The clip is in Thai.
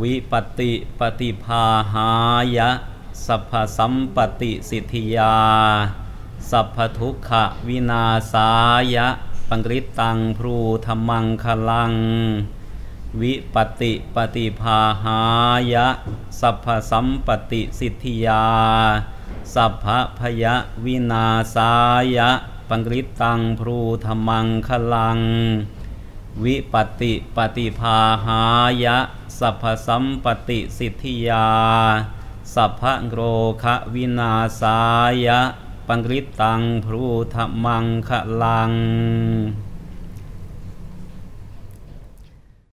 วิปติปฏิภาหายะ สัพพสัมปติสิทธิยา สัพพทุกขวินาสายะ ปังริตตังพรูธรรมังคลัง วิปติปฏิภาหายะ สัพพสัมปติสิทธิยา สัพพพยวินาสายะ ปังริตตังพรูธรรมังคลัง วิปติปฏิภาหายะ สัพพสัมปติสิทธิยา สัพพะโรคะวินาสายะ ปังริตตังพรูธรรมังคลัง